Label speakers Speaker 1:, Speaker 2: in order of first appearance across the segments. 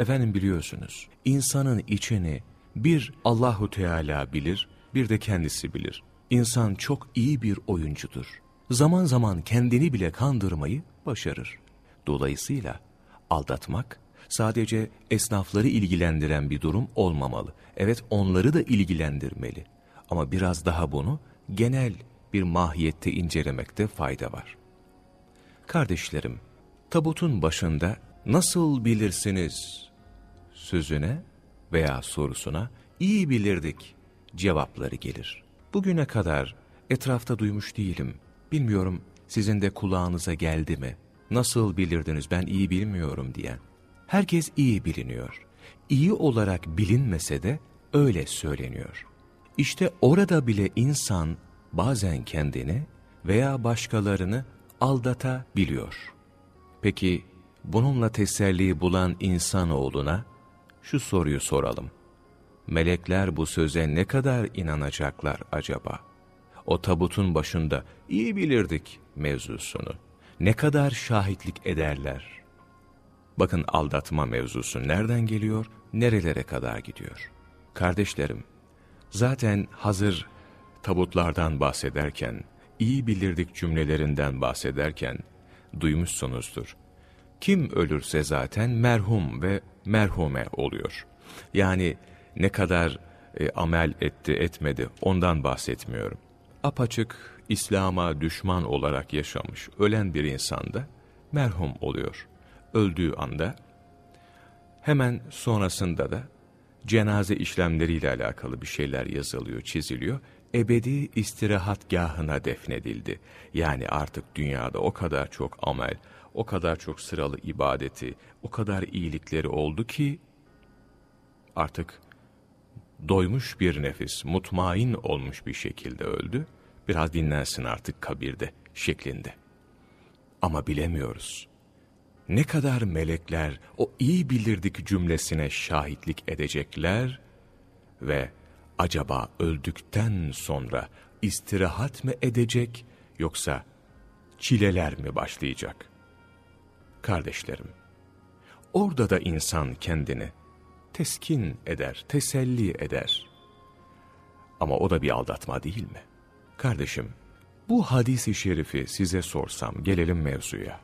Speaker 1: Efendim biliyorsunuz, insanın içini bir Allahu Teala bilir, bir de kendisi bilir. İnsan çok iyi bir oyuncudur. Zaman zaman kendini bile kandırmayı başarır. Dolayısıyla aldatmak sadece esnafları ilgilendiren bir durum olmamalı. Evet onları da ilgilendirmeli. Ama biraz daha bunu genel bir mahiyette incelemekte fayda var. Kardeşlerim, tabutun başında nasıl bilirsiniz sözüne veya sorusuna iyi bilirdik cevapları gelir. Bugüne kadar etrafta duymuş değilim. Bilmiyorum sizin de kulağınıza geldi mi? Nasıl bilirdiniz ben iyi bilmiyorum diyen. Herkes iyi biliniyor. İyi olarak bilinmese de öyle söyleniyor. İşte orada bile insan bazen kendini veya başkalarını aldatabiliyor. Peki bununla teselli bulan insanoğluna şu soruyu soralım. Melekler bu söze ne kadar inanacaklar acaba? O tabutun başında iyi bilirdik mevzusunu. Ne kadar şahitlik ederler? Bakın aldatma mevzusu nereden geliyor, nerelere kadar gidiyor? Kardeşlerim, zaten hazır tabutlardan bahsederken, iyi bilirdik cümlelerinden bahsederken duymuşsunuzdur. Kim ölürse zaten merhum ve merhume oluyor. Yani ne kadar e, amel etti etmedi ondan bahsetmiyorum. Apaçık İslam'a düşman olarak yaşamış ölen bir insanda merhum oluyor. Öldüğü anda hemen sonrasında da cenaze işlemleriyle alakalı bir şeyler yazılıyor, çiziliyor. Ebedi istirahatgahına defnedildi. Yani artık dünyada o kadar çok amel, o kadar çok sıralı ibadeti, o kadar iyilikleri oldu ki artık doymuş bir nefis, mutmain olmuş bir şekilde öldü. Biraz dinlensin artık kabirde şeklinde. Ama bilemiyoruz. Ne kadar melekler o iyi bilirdik cümlesine şahitlik edecekler ve acaba öldükten sonra istirahat mı edecek yoksa çileler mi başlayacak? Kardeşlerim, orada da insan kendini teskin eder, teselli eder. Ama o da bir aldatma değil mi? Kardeşim, bu hadisi şerifi size sorsam, gelelim mevzuya.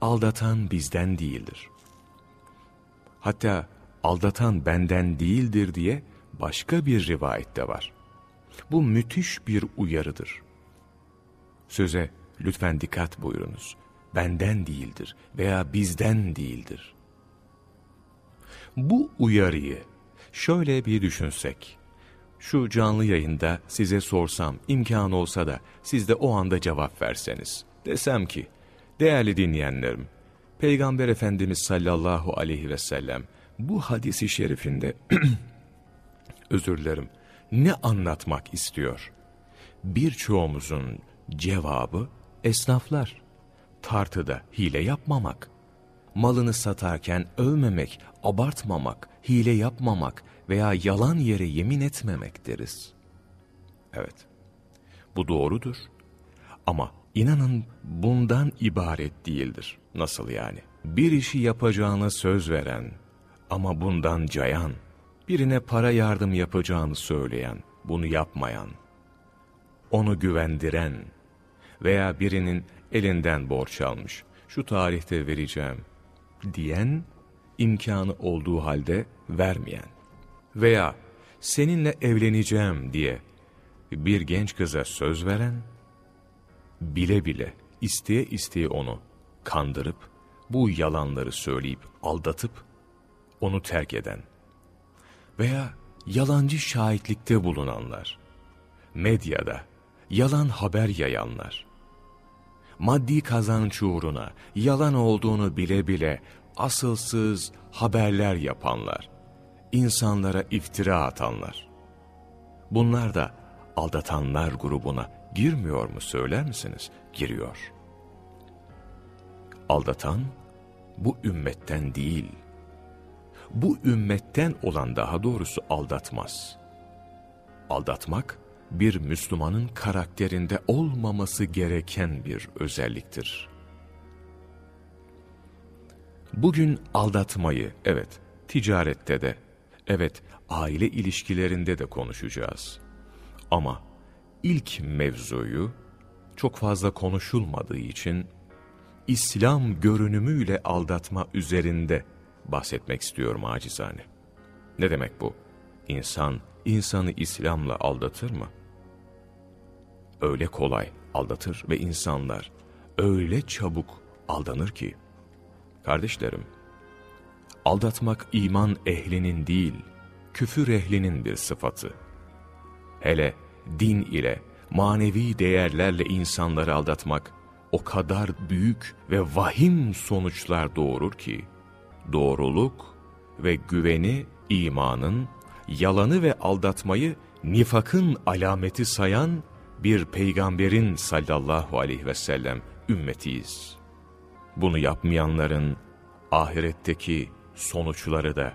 Speaker 1: Aldatan bizden değildir. Hatta aldatan benden değildir diye başka bir rivayette var. Bu müthiş bir uyarıdır. Söze lütfen dikkat buyurunuz. Benden değildir veya bizden değildir. Bu uyarıyı şöyle bir düşünsek. Şu canlı yayında size sorsam, imkan olsa da siz de o anda cevap verseniz. Desem ki, değerli dinleyenlerim, Peygamber Efendimiz sallallahu aleyhi ve sellem bu hadisi şerifinde, özür dilerim, ne anlatmak istiyor? Birçoğumuzun cevabı esnaflar. Tartıda hile yapmamak, malını satarken övmemek, abartmamak, hile yapmamak veya yalan yere yemin etmemek deriz. Evet, bu doğrudur. Ama inanın bundan ibaret değildir. Nasıl yani? Bir işi yapacağına söz veren ama bundan cayan, birine para yardım yapacağını söyleyen, bunu yapmayan, onu güvendiren veya birinin elinden borç almış, şu tarihte vereceğim diyen, imkanı olduğu halde vermeyen veya seninle evleneceğim diye bir genç kıza söz veren, bile bile isteye isteye onu kandırıp, bu yalanları söyleyip aldatıp, onu terk eden veya yalancı şahitlikte bulunanlar, medyada yalan haber yayanlar, maddi kazanç uğruna yalan olduğunu bile bile asılsız haberler yapanlar, insanlara iftira atanlar. Bunlar da aldatanlar grubuna girmiyor mu söyler misiniz? Giriyor. Aldatan bu ümmetten değil. Bu ümmetten olan daha doğrusu aldatmaz. Aldatmak bir Müslümanın karakterinde olmaması gereken bir özelliktir. Bugün aldatmayı, evet, ticarette de, evet aile ilişkilerinde de konuşacağız. Ama ilk mevzuyu çok fazla konuşulmadığı için İslam görünümüyle aldatma üzerinde bahsetmek istiyorum acizane. Ne demek bu? İnsan, insanı İslam'la aldatır mı? Öyle kolay aldatır ve insanlar öyle çabuk aldanır ki. Kardeşlerim, aldatmak iman ehlinin değil, küfür ehlinin bir sıfatı. Hele din ile, manevi değerlerle insanları aldatmak o kadar büyük ve vahim sonuçlar doğurur ki, doğruluk ve güveni imanın, yalanı ve aldatmayı nifakın alameti sayan bir peygamberin sallallahu aleyhi ve sellem ümmetiyiz. Bunu yapmayanların ahiretteki sonuçları da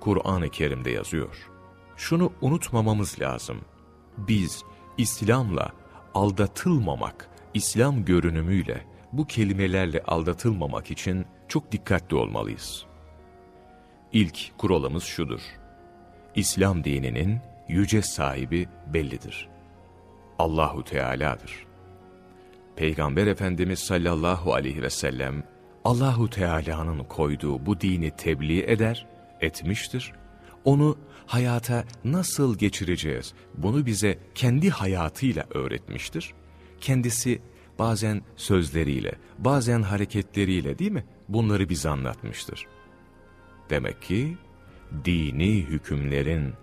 Speaker 1: Kur'an-ı Kerim'de yazıyor. Şunu unutmamamız lazım. Biz İslam'la aldatılmamak, İslam görünümüyle, bu kelimelerle aldatılmamak için çok dikkatli olmalıyız. İlk kuralımız şudur. İslam dininin yüce sahibi bellidir. Allahu Teala'dır. Peygamber Efendimiz sallallahu aleyhi ve sellem Allahu Teala'nın koyduğu bu dini tebliğ eder, etmiştir. Onu hayata nasıl geçireceğiz? Bunu bize kendi hayatıyla öğretmiştir. Kendisi bazen sözleriyle, bazen hareketleriyle değil mi? Bunları bize anlatmıştır. Demek ki dini hükümlerin,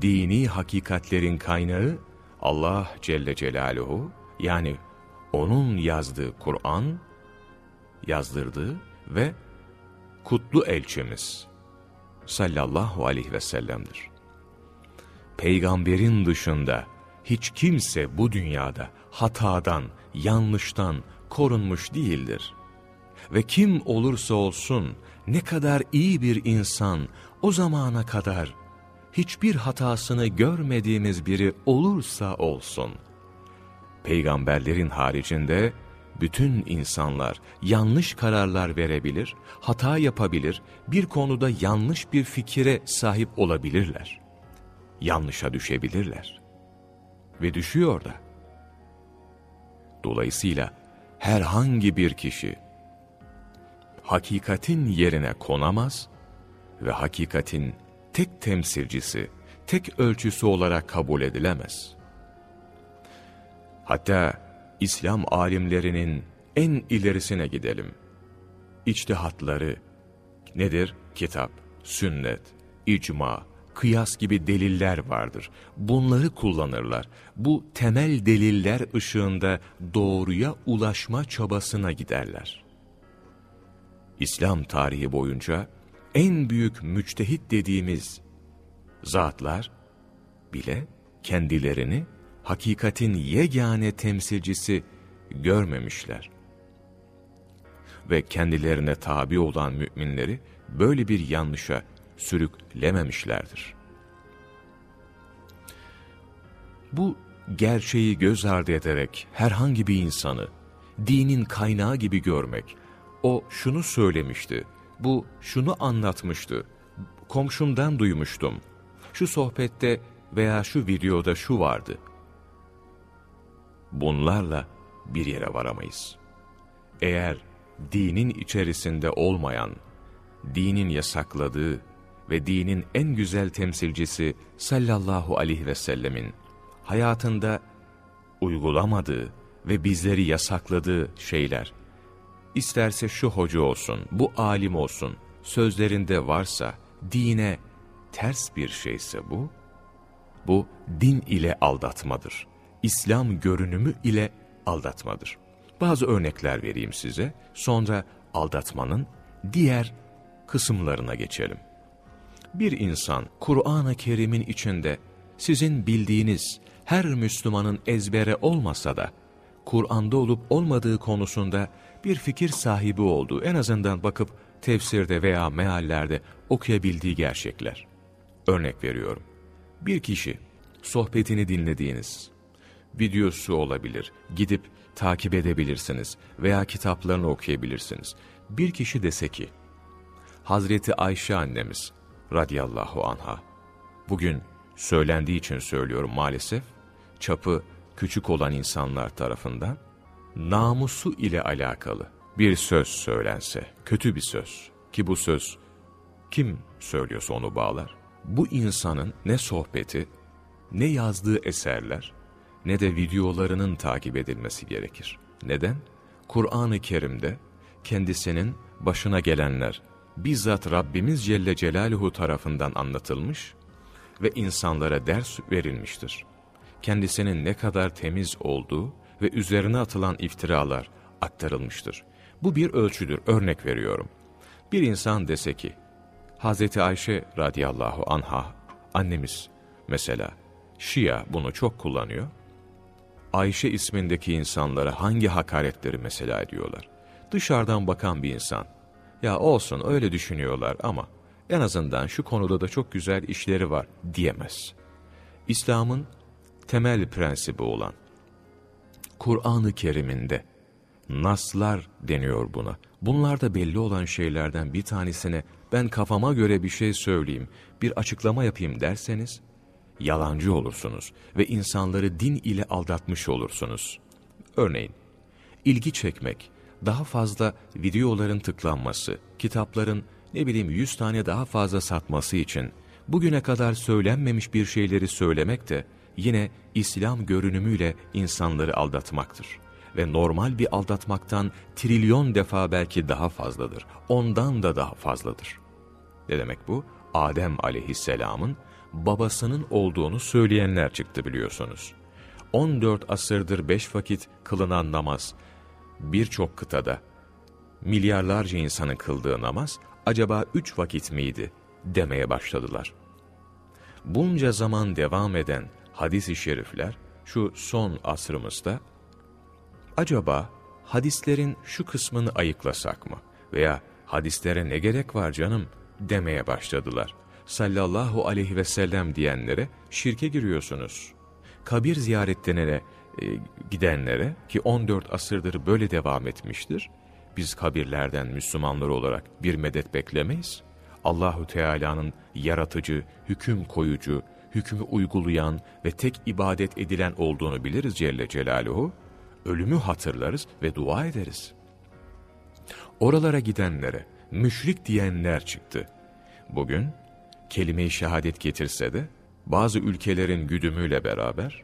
Speaker 1: dini hakikatlerin kaynağı Allah Celle Celaluhu yani onun yazdığı Kur'an, yazdırdığı ve kutlu elçimiz sallallahu aleyhi ve sellem'dir. Peygamberin dışında hiç kimse bu dünyada hatadan, yanlıştan korunmuş değildir. Ve kim olursa olsun ne kadar iyi bir insan o zamana kadar hiçbir hatasını görmediğimiz biri olursa olsun, peygamberlerin haricinde bütün insanlar yanlış kararlar verebilir, hata yapabilir, bir konuda yanlış bir fikire sahip olabilirler. Yanlışa düşebilirler. Ve düşüyor da. Dolayısıyla herhangi bir kişi hakikatin yerine konamaz ve hakikatin tek temsilcisi, tek ölçüsü olarak kabul edilemez. Hatta İslam alimlerinin en ilerisine gidelim. İçtihatları nedir? Kitap, sünnet, icma, kıyas gibi deliller vardır. Bunları kullanırlar. Bu temel deliller ışığında doğruya ulaşma çabasına giderler. İslam tarihi boyunca en büyük müçtehit dediğimiz zatlar bile kendilerini hakikatin yegane temsilcisi görmemişler. Ve kendilerine tabi olan müminleri böyle bir yanlışa sürüklememişlerdir. Bu gerçeği göz ardı ederek herhangi bir insanı dinin kaynağı gibi görmek, o şunu söylemişti, bu şunu anlatmıştı, komşumdan duymuştum, şu sohbette veya şu videoda şu vardı. Bunlarla bir yere varamayız. Eğer dinin içerisinde olmayan, dinin yasakladığı ve dinin en güzel temsilcisi sallallahu aleyhi ve sellemin hayatında uygulamadığı ve bizleri yasakladığı şeyler, isterse şu hoca olsun, bu alim olsun, sözlerinde varsa, dine ters bir şeyse bu, bu din ile aldatmadır. İslam görünümü ile aldatmadır. Bazı örnekler vereyim size, sonra aldatmanın diğer kısımlarına geçelim. Bir insan Kur'an-ı Kerim'in içinde sizin bildiğiniz her Müslümanın ezbere olmasa da Kur'an'da olup olmadığı konusunda bir fikir sahibi olduğu en azından bakıp tefsirde veya meallerde okuyabildiği gerçekler. Örnek veriyorum. Bir kişi sohbetini dinlediğiniz, videosu olabilir, gidip takip edebilirsiniz veya kitaplarını okuyabilirsiniz. Bir kişi dese ki, Hazreti Ayşe annemiz radiyallahu anha. Bugün söylendiği için söylüyorum maalesef, çapı küçük olan insanlar tarafından namusu ile alakalı bir söz söylense, kötü bir söz ki bu söz kim söylüyorsa onu bağlar. Bu insanın ne sohbeti, ne yazdığı eserler, ne de videolarının takip edilmesi gerekir. Neden? Kur'an-ı Kerim'de kendisinin başına gelenler bizzat Rabbimiz Celle Celaluhu tarafından anlatılmış ve insanlara ders verilmiştir. Kendisinin ne kadar temiz olduğu ve üzerine atılan iftiralar aktarılmıştır. Bu bir ölçüdür, örnek veriyorum. Bir insan dese ki, Hz. Ayşe radiyallahu anha, annemiz mesela, Şia bunu çok kullanıyor. Ayşe ismindeki insanlara hangi hakaretleri mesela ediyorlar. Dışarıdan bakan bir insan, ya olsun öyle düşünüyorlar ama en azından şu konuda da çok güzel işleri var diyemez. İslam'ın temel prensibi olan Kur'an-ı Kerim'inde naslar deniyor buna. Bunlar da belli olan şeylerden bir tanesine ben kafama göre bir şey söyleyeyim, bir açıklama yapayım derseniz yalancı olursunuz ve insanları din ile aldatmış olursunuz. Örneğin, ilgi çekmek, daha fazla videoların tıklanması, kitapların ne bileyim 100 tane daha fazla satması için bugüne kadar söylenmemiş bir şeyleri söylemek de yine İslam görünümüyle insanları aldatmaktır. Ve normal bir aldatmaktan trilyon defa belki daha fazladır. Ondan da daha fazladır. Ne demek bu? Adem aleyhisselamın babasının olduğunu söyleyenler çıktı biliyorsunuz. 14 asırdır 5 vakit kılınan namaz, birçok kıtada milyarlarca insanın kıldığı namaz acaba 3 vakit miydi demeye başladılar. Bunca zaman devam eden hadis-i şerifler şu son asrımızda acaba hadislerin şu kısmını ayıklasak mı veya hadislere ne gerek var canım demeye başladılar. Sallallahu aleyhi ve sellem diyenlere şirke giriyorsunuz. Kabir ziyaretlerine e, gidenlere ki 14 asırdır böyle devam etmiştir. Biz kabirlerden Müslümanlar olarak bir medet beklemeyiz. Allahu Teala'nın yaratıcı, hüküm koyucu, hükmü uygulayan ve tek ibadet edilen olduğunu biliriz Celle Celaluhu. Ölümü hatırlarız ve dua ederiz. Oralara gidenlere müşrik diyenler çıktı. Bugün kelime-i şehadet getirse de bazı ülkelerin güdümüyle beraber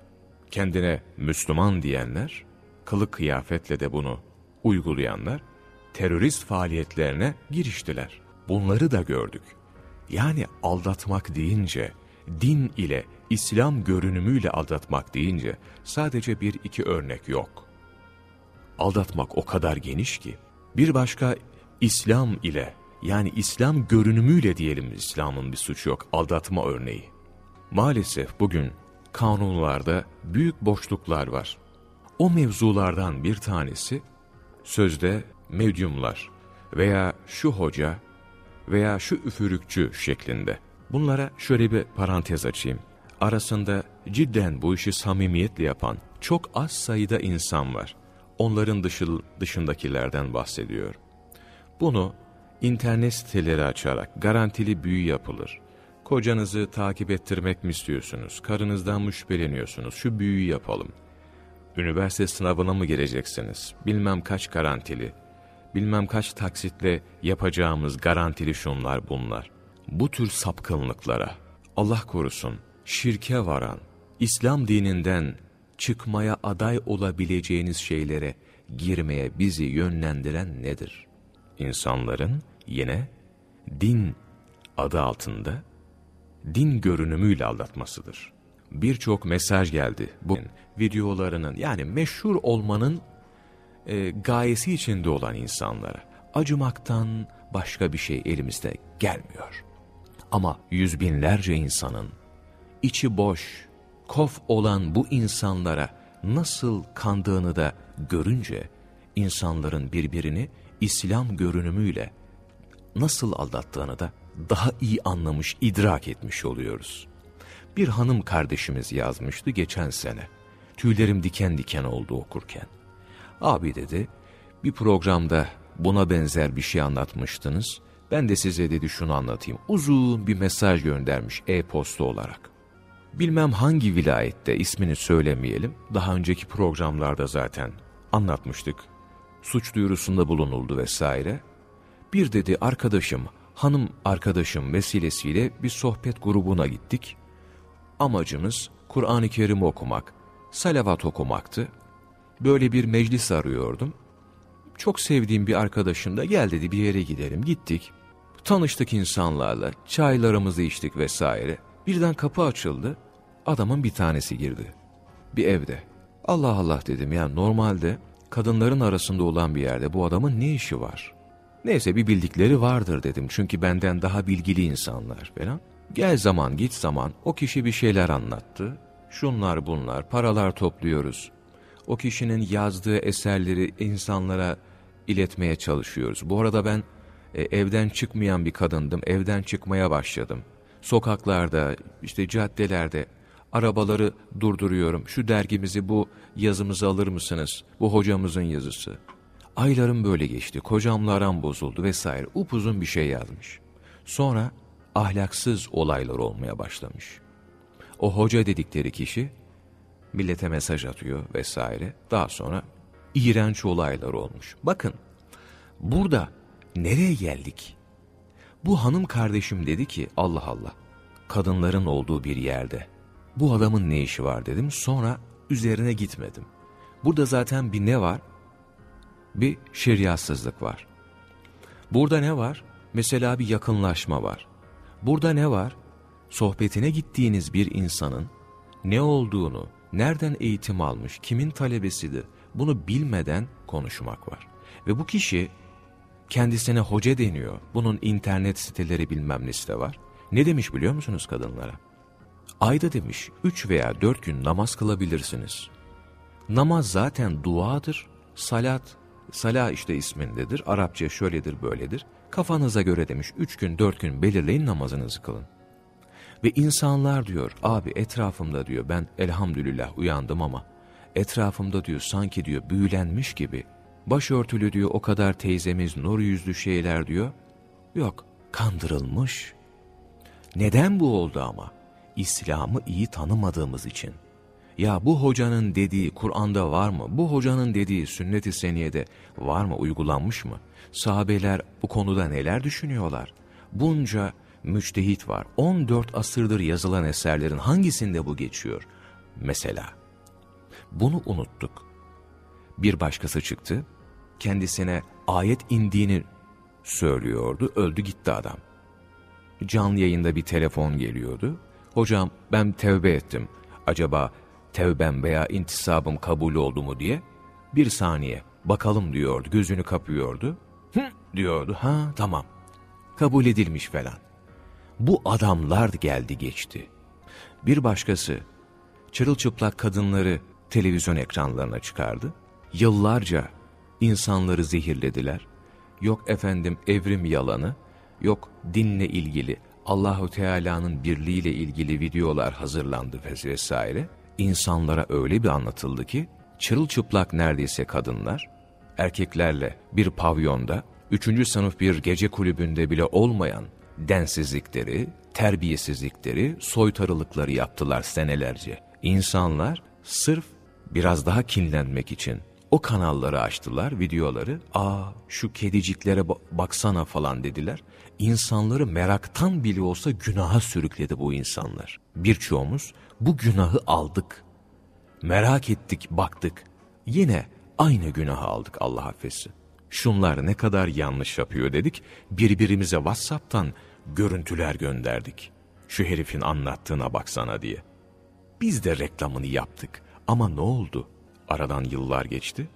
Speaker 1: kendine Müslüman diyenler, kılık kıyafetle de bunu uygulayanlar, terörist faaliyetlerine giriştiler. Bunları da gördük. Yani aldatmak deyince, din ile, İslam görünümüyle aldatmak deyince sadece bir iki örnek yok. Aldatmak o kadar geniş ki, bir başka İslam ile, yani İslam görünümüyle diyelim İslam'ın bir suçu yok, aldatma örneği. Maalesef bugün kanunlarda büyük boşluklar var. O mevzulardan bir tanesi sözde medyumlar veya şu hoca veya şu üfürükçü şeklinde. Bunlara şöyle bir parantez açayım. Arasında cidden bu işi samimiyetle yapan çok az sayıda insan var. Onların dışı, dışındakilerden bahsediyor. Bunu internet siteleri açarak garantili büyü yapılır. Kocanızı takip ettirmek mi istiyorsunuz? Karınızdan mı şüpheleniyorsunuz? Şu büyüyü yapalım. Üniversite sınavına mı gireceksiniz? Bilmem kaç garantili. Bilmem kaç taksitle yapacağımız garantili şunlar bunlar. Bu tür sapkınlıklara, Allah korusun, şirke varan, İslam dininden çıkmaya aday olabileceğiniz şeylere girmeye bizi yönlendiren nedir? İnsanların yine din adı altında din görünümüyle aldatmasıdır. Birçok mesaj geldi bu videolarının yani meşhur olmanın e, gayesi içinde olan insanlara. Acımaktan başka bir şey elimizde gelmiyor. Ama yüz binlerce insanın içi boş, kof olan bu insanlara nasıl kandığını da görünce insanların birbirini İslam görünümüyle nasıl aldattığını da daha iyi anlamış, idrak etmiş oluyoruz. Bir hanım kardeşimiz yazmıştı geçen sene. Tüylerim diken diken oldu okurken. Abi dedi, bir programda buna benzer bir şey anlatmıştınız. Ben de size dedi şunu anlatayım. Uzun bir mesaj göndermiş e-posta olarak. Bilmem hangi vilayette ismini söylemeyelim. Daha önceki programlarda zaten anlatmıştık. Suç duyurusunda bulunuldu vesaire. Bir dedi arkadaşım, hanım arkadaşım vesilesiyle bir sohbet grubuna gittik. Amacımız Kur'an-ı Kerim okumak, salavat okumaktı. Böyle bir meclis arıyordum. Çok sevdiğim bir arkadaşım da gel dedi bir yere gidelim. Gittik. Tanıştık insanlarla, çaylarımızı içtik vesaire. Birden kapı açıldı. Adamın bir tanesi girdi. Bir evde. Allah Allah dedim ya normalde kadınların arasında olan bir yerde bu adamın ne işi var? Neyse bir bildikleri vardır dedim çünkü benden daha bilgili insanlar falan. Gel zaman git zaman o kişi bir şeyler anlattı. Şunlar bunlar paralar topluyoruz. O kişinin yazdığı eserleri insanlara iletmeye çalışıyoruz. Bu arada ben e, evden çıkmayan bir kadındım. Evden çıkmaya başladım. Sokaklarda, işte caddelerde arabaları durduruyorum. Şu dergimizi, bu yazımızı alır mısınız? Bu hocamızın yazısı. Aylarım böyle geçti. Kocamla aram bozuldu vesaire. Upuzun bir şey yazmış. Sonra ahlaksız olaylar olmaya başlamış. O hoca dedikleri kişi millete mesaj atıyor vesaire. Daha sonra iğrenç olaylar olmuş. Bakın burada nereye geldik? Bu hanım kardeşim dedi ki Allah Allah kadınların olduğu bir yerde bu adamın ne işi var dedim sonra üzerine gitmedim. Burada zaten bir ne var? Bir şeriatsızlık var. Burada ne var? Mesela bir yakınlaşma var. Burada ne var? Sohbetine gittiğiniz bir insanın ne olduğunu, nereden eğitim almış, kimin talebesidir bunu bilmeden konuşmak var. Ve bu kişi kendisine hoca deniyor. Bunun internet siteleri bilmem nesi de var. Ne demiş biliyor musunuz kadınlara? Ayda demiş üç veya dört gün namaz kılabilirsiniz. Namaz zaten duadır, salat, salah işte ismindedir, Arapça şöyledir böyledir. Kafanıza göre demiş üç gün dört gün belirleyin namazınızı kılın. Ve insanlar diyor abi etrafımda diyor ben elhamdülillah uyandım ama etrafımda diyor sanki diyor büyülenmiş gibi başörtülü diyor o kadar teyzemiz nur yüzlü şeyler diyor. Yok kandırılmış. Neden bu oldu ama? İslam'ı iyi tanımadığımız için. Ya bu hocanın dediği Kur'an'da var mı? Bu hocanın dediği sünnet-i seniyede var mı? Uygulanmış mı? Sahabeler bu konuda neler düşünüyorlar? Bunca müçtehit var. 14 asırdır yazılan eserlerin hangisinde bu geçiyor? Mesela. Bunu unuttuk. Bir başkası çıktı, kendisine ayet indiğini söylüyordu, öldü gitti adam. Canlı yayında bir telefon geliyordu. Hocam ben tevbe ettim. Acaba tevbem veya intisabım kabul oldu mu diye bir saniye bakalım diyordu. Gözünü kapıyordu. Hı diyordu. Ha tamam. Kabul edilmiş falan. Bu adamlar geldi geçti. Bir başkası çırılçıplak kadınları televizyon ekranlarına çıkardı. Yıllarca insanları zehirlediler. Yok efendim evrim yalanı, yok dinle ilgili Allahu Teala'nın birliğiyle ilgili videolar hazırlandı vesaire. İnsanlara öyle bir anlatıldı ki çırılçıplak neredeyse kadınlar erkeklerle bir pavyonda, üçüncü sınıf bir gece kulübünde bile olmayan densizlikleri, terbiyesizlikleri, soytarılıkları yaptılar senelerce. İnsanlar sırf biraz daha kinlenmek için o kanalları açtılar, videoları. Aa şu kediciklere baksana falan dediler. İnsanları meraktan bile olsa günaha sürükledi bu insanlar. Birçoğumuz bu günahı aldık. Merak ettik, baktık. Yine aynı günahı aldık Allah affetsin. Şunlar ne kadar yanlış yapıyor dedik. Birbirimize Whatsapp'tan görüntüler gönderdik. Şu herifin anlattığına baksana diye. Biz de reklamını yaptık. Ama ne oldu? Aradan yıllar geçti.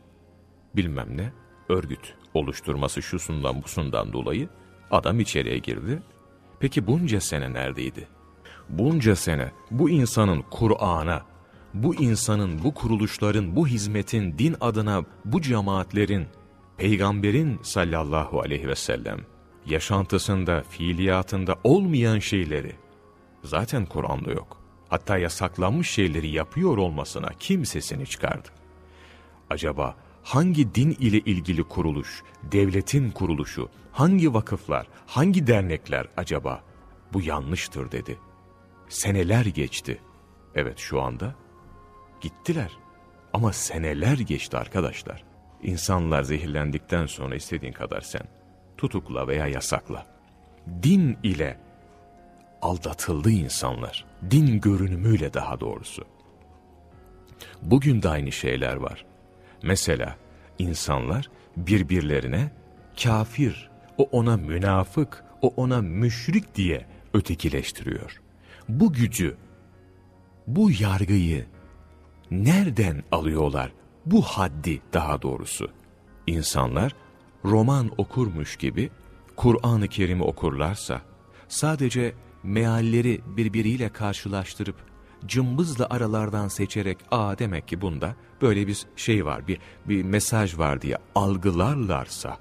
Speaker 1: Bilmem ne, örgüt oluşturması şusundan busundan dolayı adam içeriye girdi. Peki bunca sene neredeydi? Bunca sene bu insanın Kur'an'a, bu insanın, bu kuruluşların, bu hizmetin, din adına, bu cemaatlerin, peygamberin sallallahu aleyhi ve sellem yaşantısında, fiiliyatında olmayan şeyleri, zaten Kur'an'da yok. Hatta yasaklanmış şeyleri yapıyor olmasına kim sesini çıkardı? Acaba hangi din ile ilgili kuruluş, devletin kuruluşu, hangi vakıflar, hangi dernekler acaba bu yanlıştır dedi. Seneler geçti. Evet şu anda gittiler. Ama seneler geçti arkadaşlar. İnsanlar zehirlendikten sonra istediğin kadar sen tutukla veya yasakla. Din ile aldatıldı insanlar. Din görünümüyle daha doğrusu. Bugün de aynı şeyler var. Mesela insanlar birbirlerine kafir, o ona münafık, o ona müşrik diye ötekileştiriyor. Bu gücü, bu yargıyı nereden alıyorlar? Bu haddi daha doğrusu. İnsanlar roman okurmuş gibi Kur'an-ı Kerim'i okurlarsa, sadece mealleri birbiriyle karşılaştırıp cımbızla aralardan seçerek aa demek ki bunda böyle bir şey var, bir, bir mesaj var diye algılarlarsa,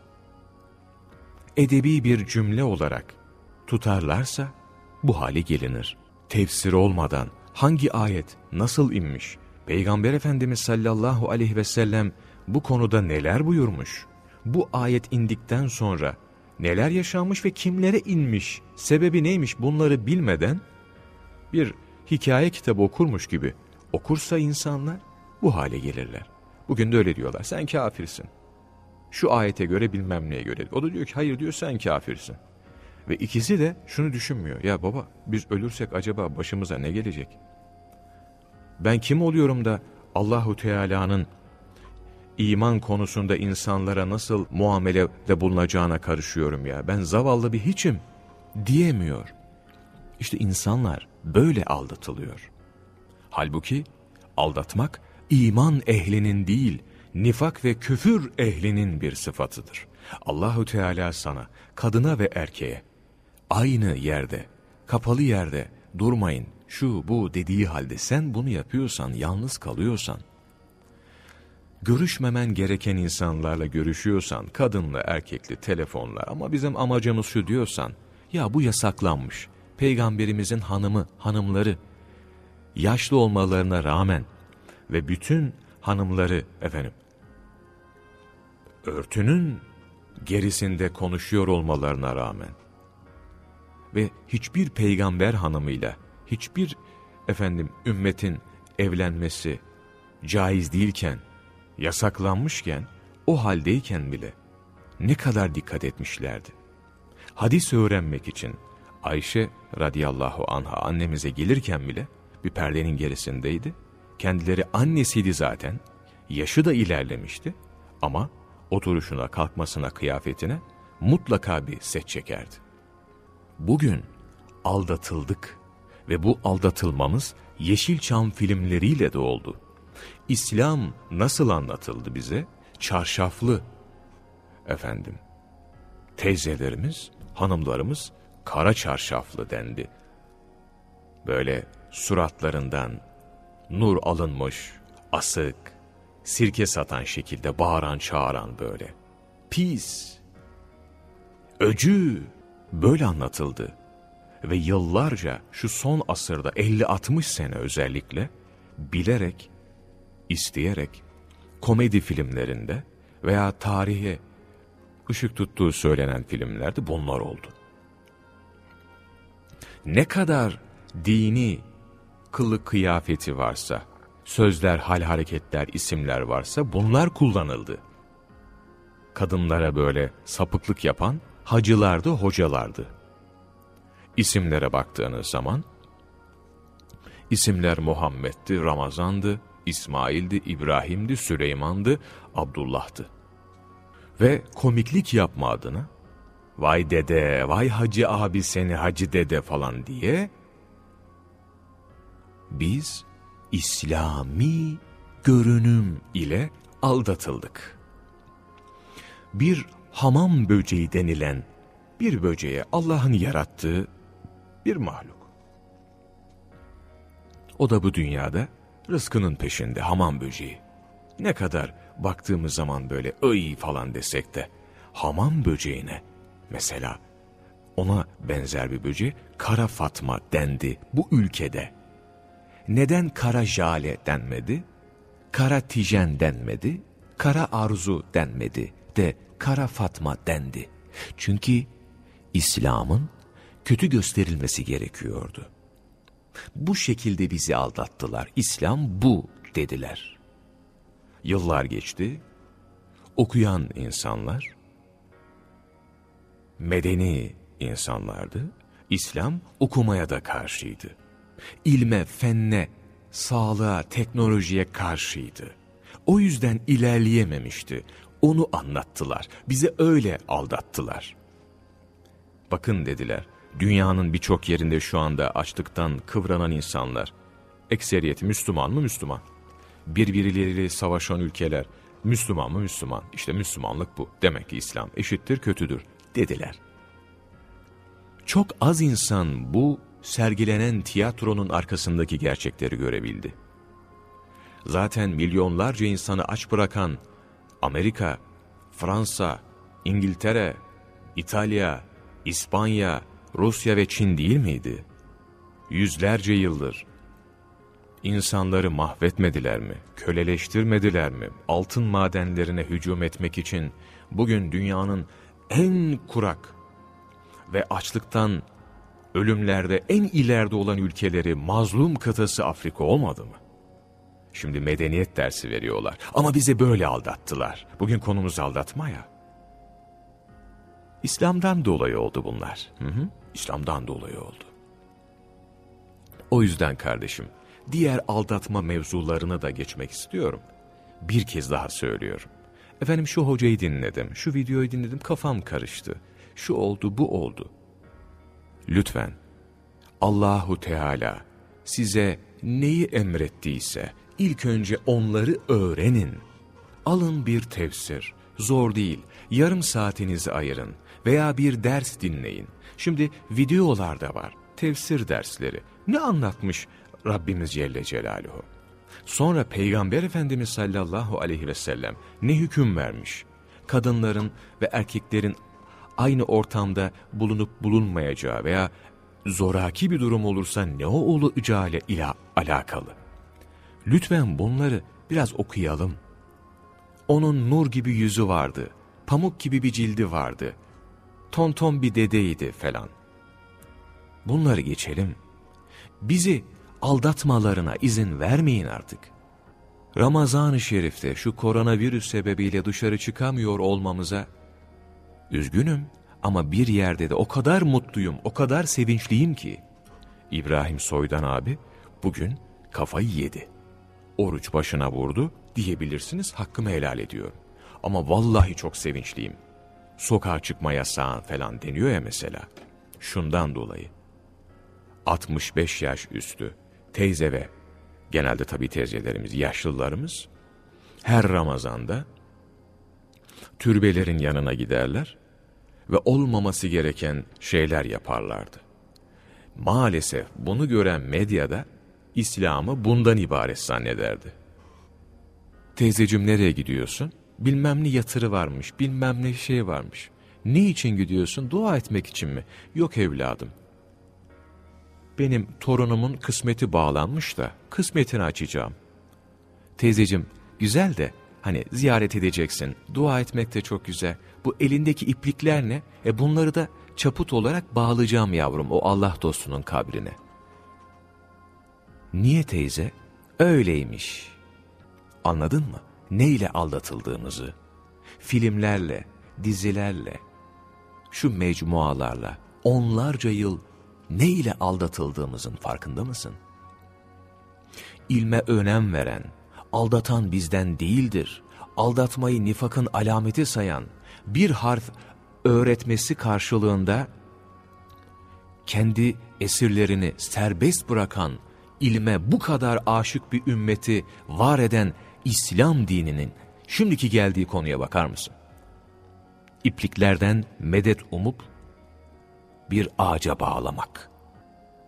Speaker 1: edebi bir cümle olarak tutarlarsa bu hale gelinir. Tefsir olmadan hangi ayet nasıl inmiş, Peygamber Efendimiz sallallahu aleyhi ve sellem bu konuda neler buyurmuş, bu ayet indikten sonra neler yaşanmış ve kimlere inmiş, sebebi neymiş? Bunları bilmeden bir hikaye kitabı okurmuş gibi okursa insanlar bu hale gelirler. Bugün de öyle diyorlar. Sen kafirsin. Şu ayete göre bilmem neye göre. O da diyor ki hayır diyor sen kafirsin. Ve ikisi de şunu düşünmüyor. Ya baba biz ölürsek acaba başımıza ne gelecek? Ben kim oluyorum da Allahu Teala'nın iman konusunda insanlara nasıl muamelede bulunacağına karışıyorum ya. Ben zavallı bir hiçim diyemiyor. İşte insanlar böyle aldatılıyor. Halbuki aldatmak iman ehlinin değil, nifak ve küfür ehlinin bir sıfatıdır. Allahu Teala sana, kadına ve erkeğe aynı yerde, kapalı yerde durmayın, şu bu dediği halde sen bunu yapıyorsan, yalnız kalıyorsan, görüşmemen gereken insanlarla görüşüyorsan, kadınla, erkekli, telefonla ama bizim amacımız şu diyorsan, ya bu yasaklanmış. Peygamberimizin hanımı, hanımları, yaşlı olmalarına rağmen ve bütün hanımları efendim, örtünün gerisinde konuşuyor olmalarına rağmen ve hiçbir peygamber hanımıyla, hiçbir efendim ümmetin evlenmesi caiz değilken, yasaklanmışken, o haldeyken bile ne kadar dikkat etmişlerdi. Hadis öğrenmek için Ayşe radıyallahu anha annemize gelirken bile bir perdenin gerisindeydi. Kendileri annesiydi zaten, yaşı da ilerlemişti ama oturuşuna, kalkmasına, kıyafetine mutlaka bir set çekerdi. Bugün aldatıldık ve bu aldatılmamız Yeşilçam filmleriyle de oldu. İslam nasıl anlatıldı bize? Çarşaflı efendim. Teyzelerimiz, hanımlarımız kara çarşaflı dendi. Böyle suratlarından nur alınmış, asık, sirke satan şekilde bağıran çağıran böyle. Pis, öcü böyle anlatıldı. Ve yıllarca şu son asırda 50-60 sene özellikle bilerek, isteyerek komedi filmlerinde veya tarihe ışık tuttuğu söylenen filmlerde bunlar oldu. Ne kadar dini kılık kıyafeti varsa, sözler, hal hareketler, isimler varsa bunlar kullanıldı. Kadınlara böyle sapıklık yapan hacılardı, hocalardı. İsimlere baktığınız zaman, isimler Muhammed'di, Ramazan'dı, İsmail'di, İbrahim'di, Süleyman'dı, Abdullah'tı. Ve komiklik yapma adına, vay dede, vay hacı abi seni hacı dede falan diye, biz İslami görünüm ile aldatıldık. Bir hamam böceği denilen bir böceğe Allah'ın yarattığı bir mahluk. O da bu dünyada rızkının peşinde hamam böceği. Ne kadar baktığımız zaman böyle ıy falan desek de hamam böceğine mesela ona benzer bir böceği kara fatma dendi bu ülkede. Neden kara jale denmedi? Kara tijen denmedi? Kara Arzu denmedi de Kara Fatma dendi. Çünkü İslam'ın kötü gösterilmesi gerekiyordu. Bu şekilde bizi aldattılar. İslam bu dediler. Yıllar geçti. Okuyan insanlar medeni insanlardı. İslam okumaya da karşıydı. İlme, fenne, sağlığa, teknolojiye karşıydı. O yüzden ilerleyememişti. Onu anlattılar. Bize öyle aldattılar. Bakın dediler, dünyanın birçok yerinde şu anda açlıktan kıvranan insanlar, ekseriyeti Müslüman mı Müslüman? Birbirleriyle savaşan ülkeler, Müslüman mı Müslüman? İşte Müslümanlık bu. Demek ki İslam eşittir, kötüdür dediler. Çok az insan bu sergilenen tiyatronun arkasındaki gerçekleri görebildi. Zaten milyonlarca insanı aç bırakan Amerika, Fransa, İngiltere, İtalya, İspanya, Rusya ve Çin değil miydi? Yüzlerce yıldır insanları mahvetmediler mi? Köleleştirmediler mi? Altın madenlerine hücum etmek için bugün dünyanın en kurak ve açlıktan ölümlerde en ileride olan ülkeleri mazlum kıtası Afrika olmadı mı? Şimdi medeniyet dersi veriyorlar. Ama bizi böyle aldattılar. Bugün konumuz aldatma ya. İslam'dan dolayı oldu bunlar. Hı hı. İslam'dan dolayı oldu. O yüzden kardeşim, diğer aldatma mevzularına da geçmek istiyorum. Bir kez daha söylüyorum. Efendim şu hocayı dinledim, şu videoyu dinledim, kafam karıştı. Şu oldu, bu oldu. Lütfen Allahu Teala size neyi emrettiyse ilk önce onları öğrenin. Alın bir tefsir, zor değil, yarım saatinizi ayırın veya bir ders dinleyin. Şimdi videolarda var, tefsir dersleri. Ne anlatmış Rabbimiz Celle Celaluhu? Sonra Peygamber Efendimiz sallallahu aleyhi ve sellem ne hüküm vermiş? Kadınların ve erkeklerin aynı ortamda bulunup bulunmayacağı veya zoraki bir durum olursa ne olacağı ile alakalı. Lütfen bunları biraz okuyalım. Onun nur gibi yüzü vardı, pamuk gibi bir cildi vardı, tonton bir dedeydi falan. Bunları geçelim. Bizi aldatmalarına izin vermeyin artık. Ramazan-ı Şerif'te şu koronavirüs sebebiyle dışarı çıkamıyor olmamıza üzgünüm ama bir yerde de o kadar mutluyum, o kadar sevinçliyim ki İbrahim Soydan abi bugün kafayı yedi. Oruç başına vurdu diyebilirsiniz hakkımı helal ediyorum. Ama vallahi çok sevinçliyim. Sokağa çıkma yasağı falan deniyor ya mesela. Şundan dolayı. 65 yaş üstü teyze ve genelde tabii teyzelerimiz, yaşlılarımız her Ramazan'da türbelerin yanına giderler ve olmaması gereken şeyler yaparlardı. Maalesef bunu gören medyada İslam'ı bundan ibaret zannederdi. Teyzecim nereye gidiyorsun? Bilmem ne yatırı varmış, bilmem ne şey varmış. Ne için gidiyorsun? Dua etmek için mi? Yok evladım. Benim torunumun kısmeti bağlanmış da kısmetini açacağım. Teyzecim güzel de hani ziyaret edeceksin, dua etmek de çok güzel. Bu elindeki iplikler ne? E bunları da çaput olarak bağlayacağım yavrum o Allah dostunun kabrine. Niye teyze? Öyleymiş. Anladın mı? Ne ile aldatıldığımızı? Filmlerle, dizilerle, şu mecmualarla onlarca yıl ne ile aldatıldığımızın farkında mısın? İlme önem veren, aldatan bizden değildir. Aldatmayı nifakın alameti sayan, bir harf öğretmesi karşılığında kendi esirlerini serbest bırakan, ilme bu kadar aşık bir ümmeti var eden İslam dininin şimdiki geldiği konuya bakar mısın? İpliklerden medet umup bir ağaca bağlamak.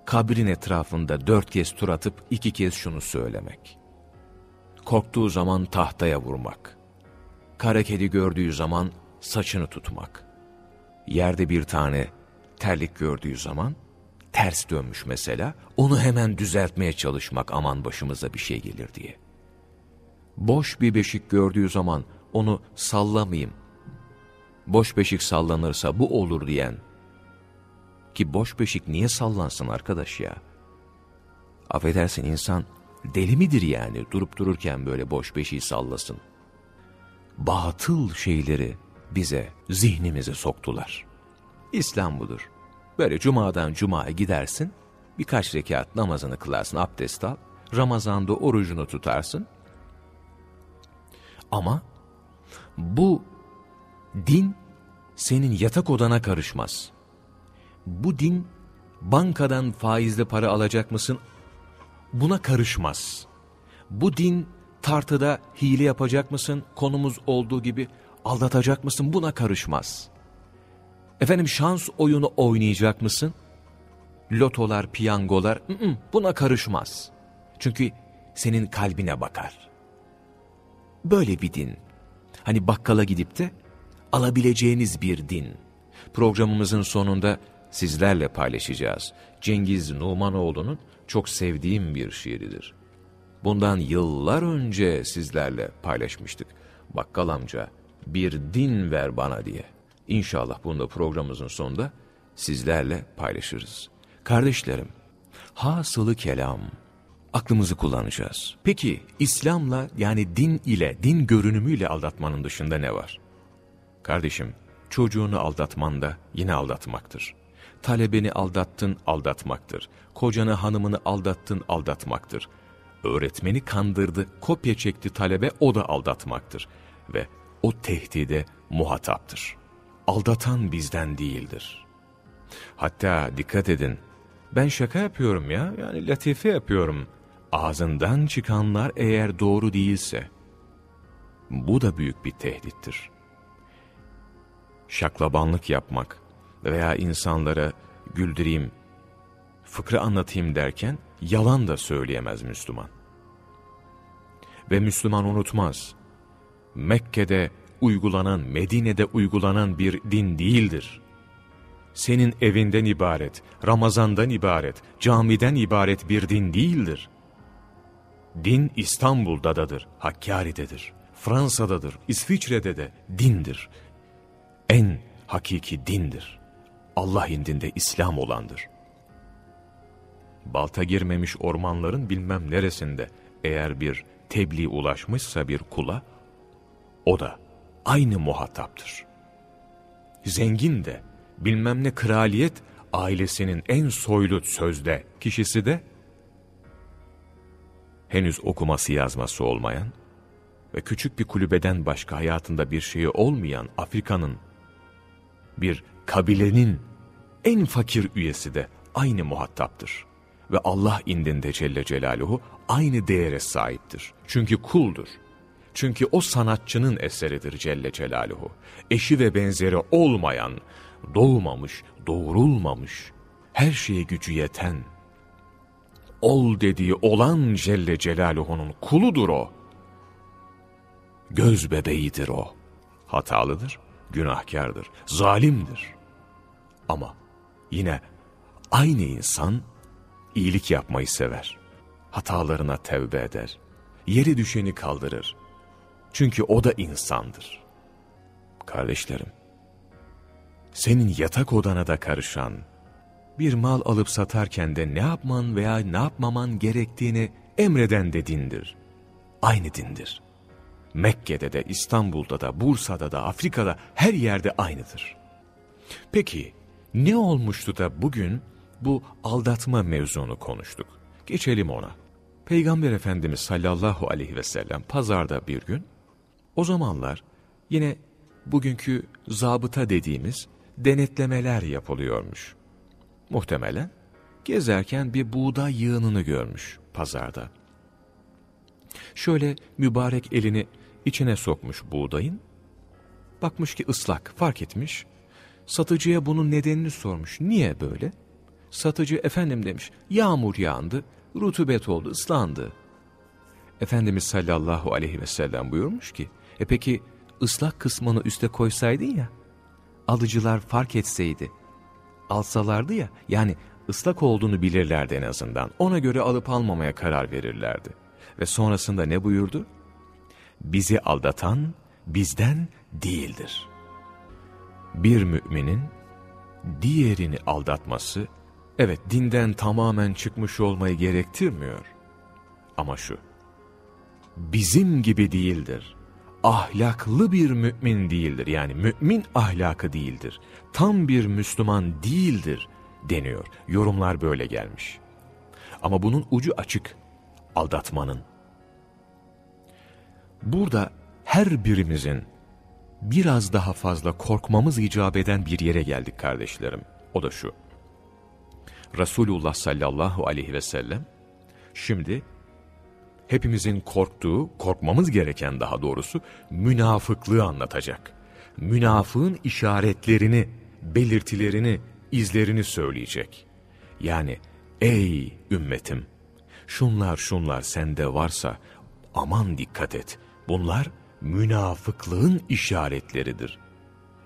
Speaker 1: Kabrin etrafında dört kez tur atıp iki kez şunu söylemek. Korktuğu zaman tahtaya vurmak. Kara kedi gördüğü zaman saçını tutmak. Yerde bir tane terlik gördüğü zaman ters dönmüş mesela, onu hemen düzeltmeye çalışmak aman başımıza bir şey gelir diye. Boş bir beşik gördüğü zaman onu sallamayayım. Boş beşik sallanırsa bu olur diyen. Ki boş beşik niye sallansın arkadaş ya? Affedersin insan deli midir yani durup dururken böyle boş beşiği sallasın? Batıl şeyleri bize, zihnimize soktular. İslam budur. Böyle cumadan cumaya gidersin, birkaç rekat namazını kılarsın, abdest al, Ramazan'da orucunu tutarsın. Ama bu din senin yatak odana karışmaz. Bu din bankadan faizle para alacak mısın? Buna karışmaz. Bu din tartıda hile yapacak mısın? Konumuz olduğu gibi aldatacak mısın? Buna karışmaz. Efendim şans oyunu oynayacak mısın? Lotolar, piyangolar buna karışmaz. Çünkü senin kalbine bakar. Böyle bir din. Hani bakkala gidip de alabileceğiniz bir din. Programımızın sonunda sizlerle paylaşacağız. Cengiz Numanoğlu'nun çok sevdiğim bir şiiridir. Bundan yıllar önce sizlerle paylaşmıştık. Bakkal amca bir din ver bana diye. İnşallah bunu da programımızın sonunda sizlerle paylaşırız. Kardeşlerim, hasılı kelam, aklımızı kullanacağız. Peki İslam'la yani din ile, din görünümüyle aldatmanın dışında ne var? Kardeşim, çocuğunu aldatman da yine aldatmaktır. Talebeni aldattın, aldatmaktır. Kocanı, hanımını aldattın, aldatmaktır. Öğretmeni kandırdı, kopya çekti talebe, o da aldatmaktır. Ve o tehdide muhataptır. Aldatan bizden değildir. Hatta dikkat edin, ben şaka yapıyorum ya, yani latife yapıyorum. Ağzından çıkanlar eğer doğru değilse, bu da büyük bir tehdittir. Şaklabanlık yapmak veya insanlara güldüreyim, fıkra anlatayım derken yalan da söyleyemez Müslüman. Ve Müslüman unutmaz. Mekke'de uygulanan, Medine'de uygulanan bir din değildir. Senin evinden ibaret, Ramazan'dan ibaret, camiden ibaret bir din değildir. Din İstanbul'dadadır, Hakkari'dedir, Fransa'dadır, İsviçre'de de dindir. En hakiki dindir. Allah indinde İslam olandır. Balta girmemiş ormanların bilmem neresinde eğer bir tebliğ ulaşmışsa bir kula, o da aynı muhataptır. Zengin de, bilmem ne kraliyet ailesinin en soylu sözde kişisi de, henüz okuması yazması olmayan ve küçük bir kulübeden başka hayatında bir şeyi olmayan Afrika'nın bir kabilenin en fakir üyesi de aynı muhataptır. Ve Allah indinde Celle Celaluhu aynı değere sahiptir. Çünkü kuldur. Çünkü o sanatçının eseridir Celle Celaluhu. Eşi ve benzeri olmayan, doğmamış, doğurulmamış, her şeye gücü yeten, ol dediği olan Celle Celaluhu'nun kuludur o. Göz bebeğidir o. Hatalıdır, günahkardır, zalimdir. Ama yine aynı insan iyilik yapmayı sever. Hatalarına tevbe eder. Yeri düşeni kaldırır. Çünkü o da insandır. Kardeşlerim, senin yatak odana da karışan, bir mal alıp satarken de ne yapman veya ne yapmaman gerektiğini emreden de dindir. Aynı dindir. Mekke'de de, İstanbul'da da, Bursa'da da, Afrika'da her yerde aynıdır. Peki ne olmuştu da bugün bu aldatma mevzunu konuştuk? Geçelim ona. Peygamber Efendimiz sallallahu aleyhi ve sellem pazarda bir gün, o zamanlar yine bugünkü zabıta dediğimiz denetlemeler yapılıyormuş. Muhtemelen gezerken bir buğday yığınını görmüş pazarda. Şöyle mübarek elini içine sokmuş buğdayın. Bakmış ki ıslak, fark etmiş. Satıcıya bunun nedenini sormuş. Niye böyle? Satıcı efendim demiş, yağmur yağındı, rutubet oldu, ıslandı. Efendimiz sallallahu aleyhi ve sellem buyurmuş ki, e peki ıslak kısmını üste koysaydın ya, alıcılar fark etseydi, alsalardı ya, yani ıslak olduğunu bilirlerdi en azından. Ona göre alıp almamaya karar verirlerdi. Ve sonrasında ne buyurdu? Bizi aldatan, bizden değildir. Bir müminin diğerini aldatması, evet dinden tamamen çıkmış olmayı gerektirmiyor. Ama şu, bizim gibi değildir. Ahlaklı bir mümin değildir. Yani mümin ahlakı değildir. Tam bir Müslüman değildir deniyor. Yorumlar böyle gelmiş. Ama bunun ucu açık. Aldatmanın. Burada her birimizin biraz daha fazla korkmamız icap eden bir yere geldik kardeşlerim. O da şu. Resulullah sallallahu aleyhi ve sellem şimdi hepimizin korktuğu, korkmamız gereken daha doğrusu münafıklığı anlatacak. Münafığın işaretlerini, belirtilerini, izlerini söyleyecek. Yani ey ümmetim şunlar şunlar sende varsa aman dikkat et. Bunlar münafıklığın işaretleridir.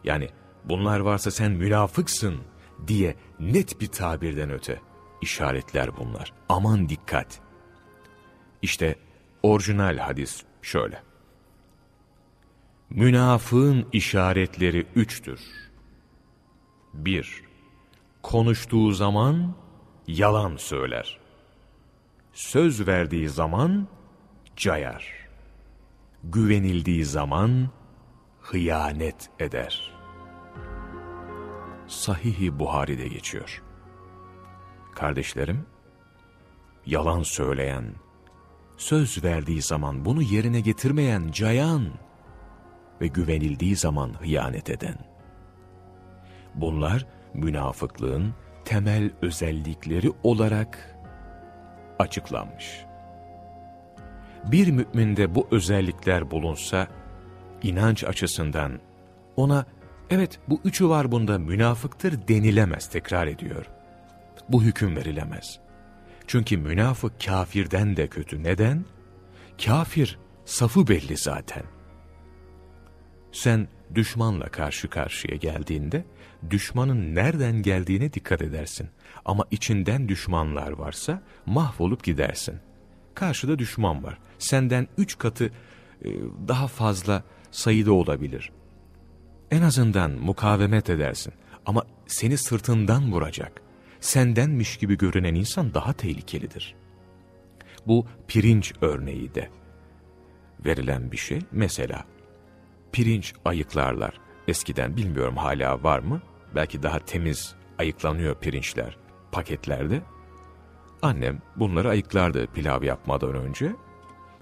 Speaker 1: Yani bunlar varsa sen münafıksın diye net bir tabirden öte işaretler bunlar. Aman dikkat. İşte orijinal hadis şöyle. Münafığın işaretleri üçtür. Bir, konuştuğu zaman yalan söyler. Söz verdiği zaman cayar. Güvenildiği zaman hıyanet eder. Sahih-i Buhari'de geçiyor. Kardeşlerim, yalan söyleyen, söz verdiği zaman bunu yerine getirmeyen cayan ve güvenildiği zaman hıyanet eden. Bunlar münafıklığın temel özellikleri olarak açıklanmış. Bir müminde bu özellikler bulunsa, inanç açısından ona evet bu üçü var bunda münafıktır denilemez tekrar ediyor. Bu hüküm verilemez. Çünkü münafık kafirden de kötü. Neden? Kafir safı belli zaten. Sen düşmanla karşı karşıya geldiğinde düşmanın nereden geldiğine dikkat edersin. Ama içinden düşmanlar varsa mahvolup gidersin. Karşıda düşman var. Senden üç katı e, daha fazla sayıda olabilir. En azından mukavemet edersin. Ama seni sırtından vuracak. Sendenmiş gibi görünen insan daha tehlikelidir. Bu pirinç örneği de verilen bir şey. Mesela pirinç ayıklarlar. Eskiden bilmiyorum hala var mı? Belki daha temiz ayıklanıyor pirinçler paketlerde. Annem bunları ayıklardı pilav yapmadan önce.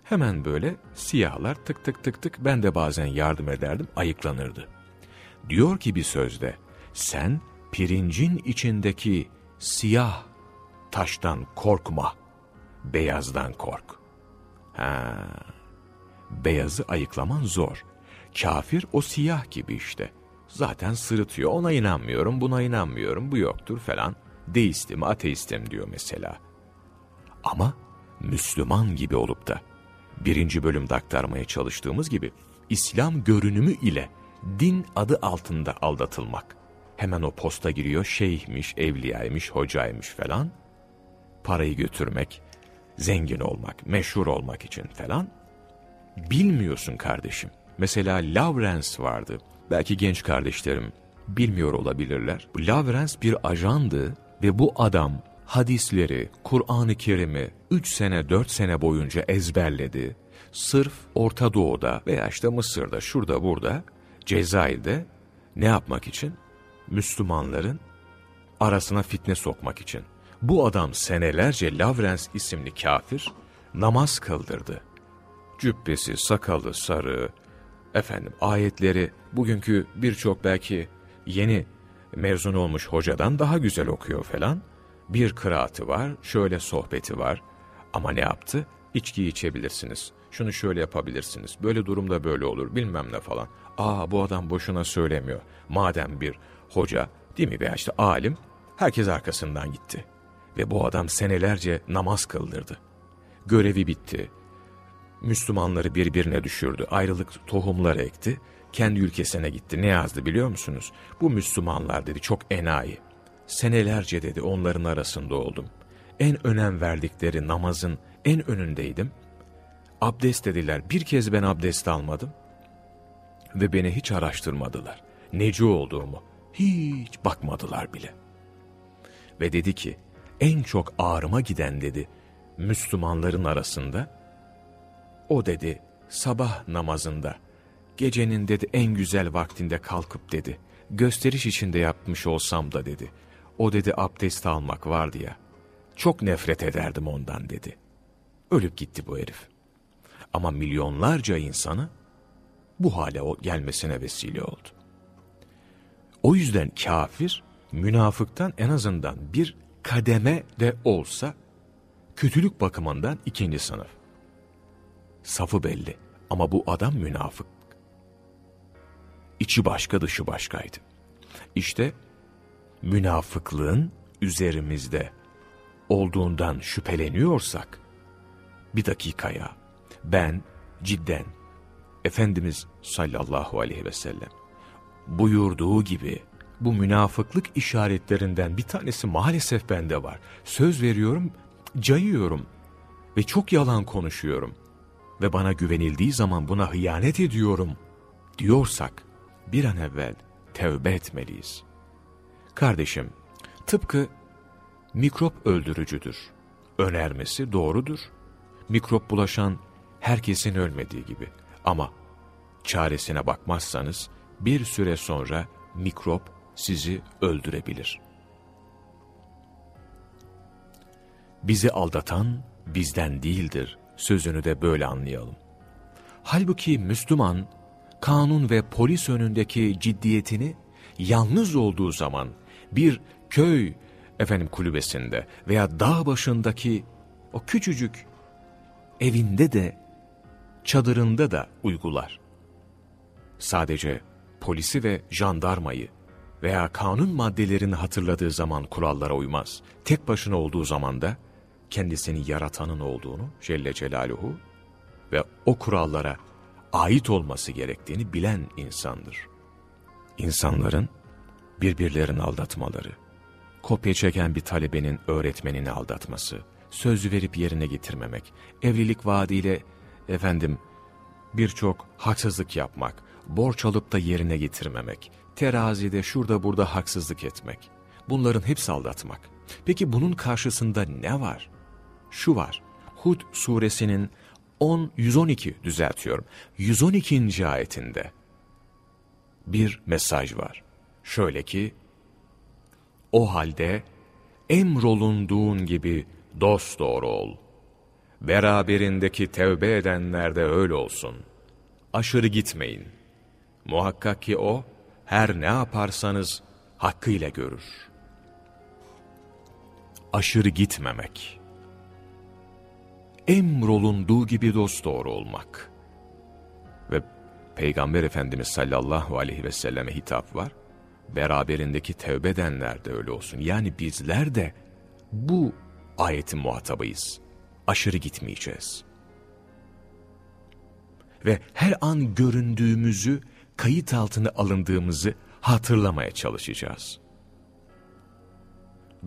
Speaker 1: Hemen böyle siyahlar tık tık tık tık ben de bazen yardım ederdim ayıklanırdı. Diyor ki bir sözde sen pirincin içindeki siyah taştan korkma, beyazdan kork. Ha, beyazı ayıklaman zor. Kafir o siyah gibi işte. Zaten sırıtıyor. Ona inanmıyorum, buna inanmıyorum, bu yoktur falan. Deistim, ateistim diyor mesela. Ama Müslüman gibi olup da birinci bölümde aktarmaya çalıştığımız gibi İslam görünümü ile din adı altında aldatılmak. Hemen o posta giriyor şeyhmiş, evliyaymış, hocaymış falan. Parayı götürmek, zengin olmak, meşhur olmak için falan. Bilmiyorsun kardeşim. Mesela Lawrence vardı. Belki genç kardeşlerim bilmiyor olabilirler. Lawrence bir ajandı ve bu adam hadisleri, Kur'an-ı Kerim'i 3 sene 4 sene boyunca ezberledi. Sırf Orta Doğu'da veya işte Mısır'da, şurada burada, Cezayir'de ne yapmak için? Müslümanların arasına fitne sokmak için. Bu adam senelerce Lavrens isimli kafir namaz kıldırdı. Cübbesi, sakalı, sarı, efendim ayetleri bugünkü birçok belki yeni mezun olmuş hocadan daha güzel okuyor falan. Bir kıraatı var, şöyle sohbeti var. Ama ne yaptı? İçki içebilirsiniz. Şunu şöyle yapabilirsiniz. Böyle durumda böyle olur bilmem ne falan. Aa bu adam boşuna söylemiyor. Madem bir hoca değil mi veya işte alim herkes arkasından gitti. Ve bu adam senelerce namaz kıldırdı. Görevi bitti. Müslümanları birbirine düşürdü. Ayrılık tohumları ekti. Kendi ülkesine gitti. Ne yazdı biliyor musunuz? Bu Müslümanlar dedi çok enayi. Senelerce dedi onların arasında oldum. En önem verdikleri namazın en önündeydim. Abdest dediler. Bir kez ben abdest almadım. Ve beni hiç araştırmadılar. Neci olduğumu hiç bakmadılar bile. Ve dedi ki, en çok ağrıma giden dedi, Müslümanların arasında, o dedi, sabah namazında, gecenin dedi en güzel vaktinde kalkıp dedi, gösteriş içinde yapmış olsam da dedi, o dedi abdest almak vardı ya, çok nefret ederdim ondan dedi. Ölüp gitti bu herif. Ama milyonlarca insanı bu hale gelmesine vesile oldu. O yüzden kafir, münafıktan en azından bir kademe de olsa, kötülük bakımından ikinci sınıf. Safı belli ama bu adam münafık. İçi başka dışı başkaydı. İşte münafıklığın üzerimizde olduğundan şüpheleniyorsak, bir dakikaya ben cidden Efendimiz sallallahu aleyhi ve sellem buyurduğu gibi bu münafıklık işaretlerinden bir tanesi maalesef bende var. Söz veriyorum, cayıyorum ve çok yalan konuşuyorum ve bana güvenildiği zaman buna hıyanet ediyorum diyorsak bir an evvel tevbe etmeliyiz. Kardeşim, tıpkı mikrop öldürücüdür. Önermesi doğrudur. Mikrop bulaşan herkesin ölmediği gibi. Ama çaresine bakmazsanız bir süre sonra mikrop sizi öldürebilir. Bizi aldatan bizden değildir sözünü de böyle anlayalım. Halbuki Müslüman kanun ve polis önündeki ciddiyetini yalnız olduğu zaman bir köy efendim kulübesinde veya dağ başındaki o küçücük evinde de çadırında da uygular. Sadece polisi ve jandarmayı veya kanun maddelerini hatırladığı zaman kurallara uymaz. Tek başına olduğu zaman da kendisini yaratanın olduğunu Celle Celaluhu ve o kurallara ait olması gerektiğini bilen insandır. İnsanların birbirlerini aldatmaları, kopya çeken bir talebenin öğretmenini aldatması, söz verip yerine getirmemek, evlilik vaadiyle efendim birçok haksızlık yapmak, borç alıp da yerine getirmemek, terazide şurada burada haksızlık etmek. Bunların hepsi aldatmak. Peki bunun karşısında ne var? Şu var. Hud suresinin 10 112 düzeltiyorum. 112. ayetinde bir mesaj var. Şöyle ki o halde emrolunduğun gibi dost doğru ol. Beraberindeki tevbe edenler de öyle olsun. Aşırı gitmeyin. Muhakkak ki o her ne yaparsanız hakkıyla görür. Aşırı gitmemek. Emrolunduğu gibi dost doğru olmak. Ve Peygamber Efendimiz sallallahu aleyhi ve selleme hitap var. Beraberindeki tevbe edenler de öyle olsun. Yani bizler de bu ayetin muhatabıyız. Aşırı gitmeyeceğiz. Ve her an göründüğümüzü, kayıt altına alındığımızı hatırlamaya çalışacağız.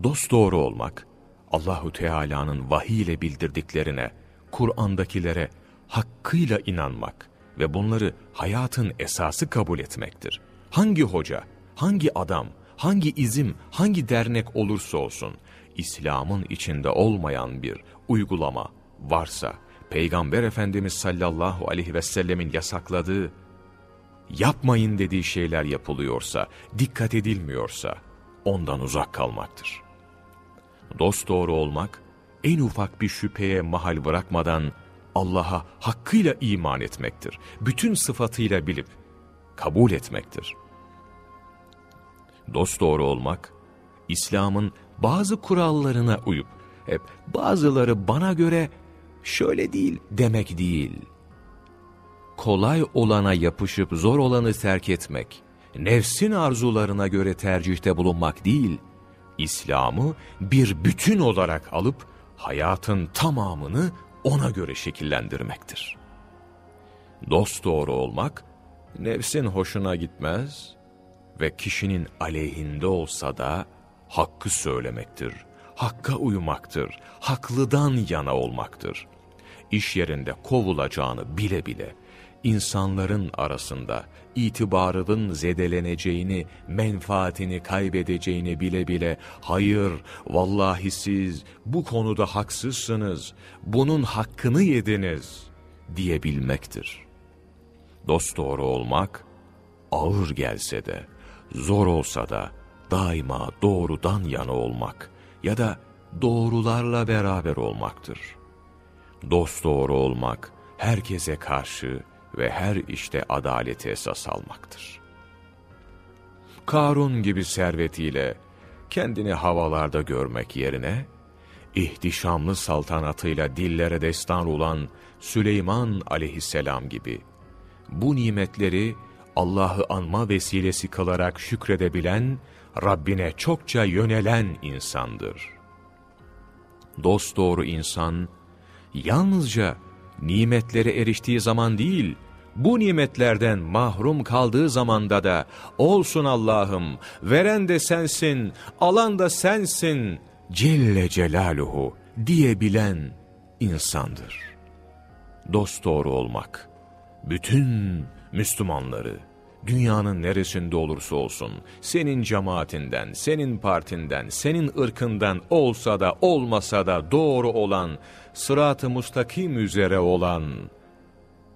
Speaker 1: Dost doğru olmak, Allahu Teala'nın vahiy ile bildirdiklerine, Kur'an'dakilere hakkıyla inanmak ve bunları hayatın esası kabul etmektir. Hangi hoca, hangi adam, hangi izim, hangi dernek olursa olsun, İslam'ın içinde olmayan bir uygulama varsa, Peygamber Efendimiz sallallahu aleyhi ve sellemin yasakladığı, yapmayın dediği şeyler yapılıyorsa, dikkat edilmiyorsa, ondan uzak kalmaktır. Dost doğru olmak, en ufak bir şüpheye mahal bırakmadan Allah'a hakkıyla iman etmektir. Bütün sıfatıyla bilip kabul etmektir. Dost doğru olmak, İslam'ın bazı kurallarına uyup, hep bazıları bana göre şöyle değil demek değil. Kolay olana yapışıp zor olanı terk etmek, nefsin arzularına göre tercihte bulunmak değil, İslam'ı bir bütün olarak alıp hayatın tamamını ona göre şekillendirmektir. Dost doğru olmak, nefsin hoşuna gitmez ve kişinin aleyhinde olsa da hakkı söylemektir, hakka uymaktır, haklıdan yana olmaktır. İş yerinde kovulacağını bile bile, insanların arasında itibarının zedeleneceğini, menfaatini kaybedeceğini bile bile, hayır, vallahi siz bu konuda haksızsınız, bunun hakkını yediniz diyebilmektir. Dost doğru olmak, ağır gelse de, zor olsa da, daima doğrudan yana olmak ya da doğrularla beraber olmaktır. Dost doğru olmak, herkese karşı ve her işte adaleti esas almaktır. Karun gibi servetiyle kendini havalarda görmek yerine, ihtişamlı saltanatıyla dillere destan olan Süleyman aleyhisselam gibi, bu nimetleri Allah'ı anma vesilesi kılarak şükredebilen, Rabbine çokça yönelen insandır. Dost doğru insan, yalnızca nimetlere eriştiği zaman değil, bu nimetlerden mahrum kaldığı zamanda da olsun Allah'ım, veren de sensin, alan da sensin, Celle Celaluhu diyebilen insandır. Dost doğru olmak, bütün Müslümanları, dünyanın neresinde olursa olsun, senin cemaatinden, senin partinden, senin ırkından olsa da olmasa da doğru olan, sırat-ı mustakim üzere olan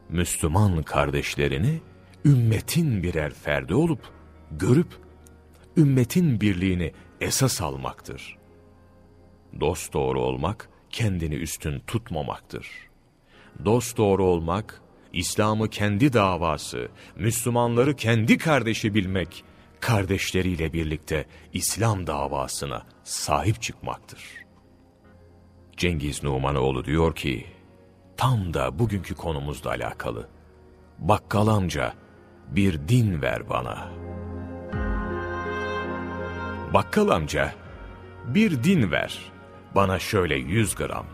Speaker 1: Müslüman kardeşlerini ümmetin birer ferdi olup, görüp, ümmetin birliğini esas almaktır. Dost doğru olmak, kendini üstün tutmamaktır. Dost doğru olmak, İslam'ı kendi davası, Müslümanları kendi kardeşi bilmek, kardeşleriyle birlikte İslam davasına sahip çıkmaktır. Cengiz Numanoğlu diyor ki, tam da bugünkü konumuzla alakalı. Bakkal amca, bir din ver bana. Bakkal amca, bir din ver, bana şöyle yüz gram.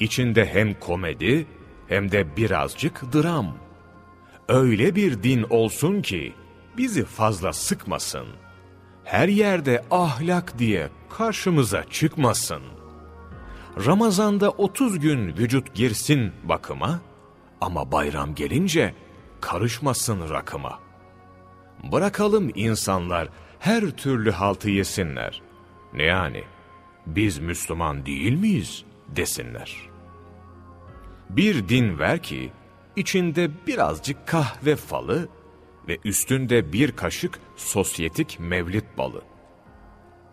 Speaker 1: İçinde hem komedi hem de birazcık dram. Öyle bir din olsun ki bizi fazla sıkmasın. Her yerde ahlak diye karşımıza çıkmasın. Ramazanda 30 gün vücut girsin bakıma ama bayram gelince karışmasın rakıma. Bırakalım insanlar her türlü haltı yesinler. Ne yani? Biz Müslüman değil miyiz? desinler.'' Bir din ver ki, içinde birazcık kahve falı ve üstünde bir kaşık sosyetik mevlit balı.